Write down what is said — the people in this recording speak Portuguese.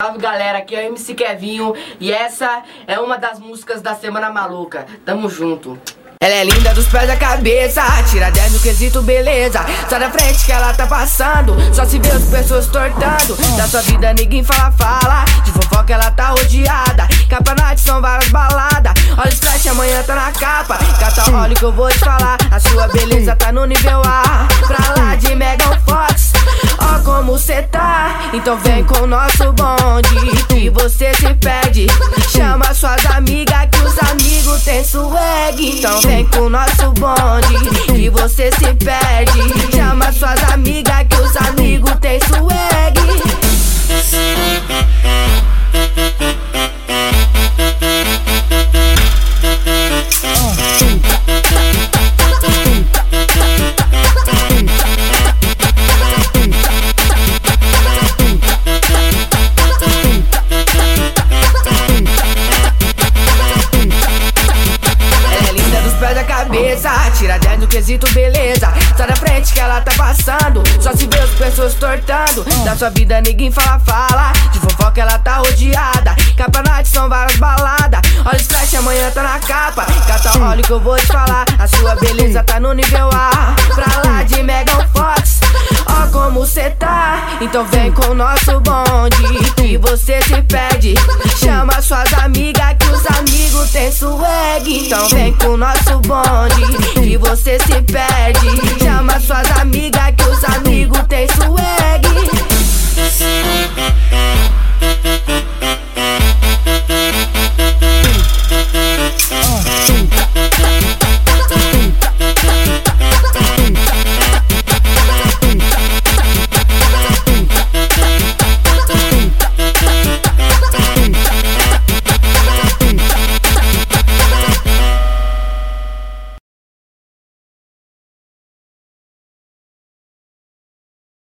Salve galera, aqui é o MC Kevinho e essa é uma das músicas da Semana Maluca. Tamo junto. Ela é linda dos pés à cabeça, tira 10 no quesito beleza. Sai da frente que ela tá passando, só se vê as pessoas tortando. Da sua vida ninguém fala, fala. De fofoca ela tá rodeada. Capa night são várias baladas. Olha o splash, amanhã tá na capa. Cata olha que eu vou te falar. A sua beleza tá no nível A. Pra então vem com o nosso bonde Que você se perde. Chama suas amigas que os amigos têm swag. Então vem com o nosso bonde Que você se perde. Chama suas amigas cabeça, tira 10 no quesito beleza. Sai da frente que ela tá passando, só se vê as pessoas tortando. Da sua vida ninguém fala, fala. De fofoca ela tá rodeada. Capa night são várias baladas. Olha o splash, amanhã tá na capa. Cata olha que eu vou te falar. A sua beleza tá no nível A. Pra lá de Megan Fox. Ó como cê tá, então vem com o nosso bonde Que você se perde, chama suas amigas que swag. Então vem com o nosso bonde, que você se perde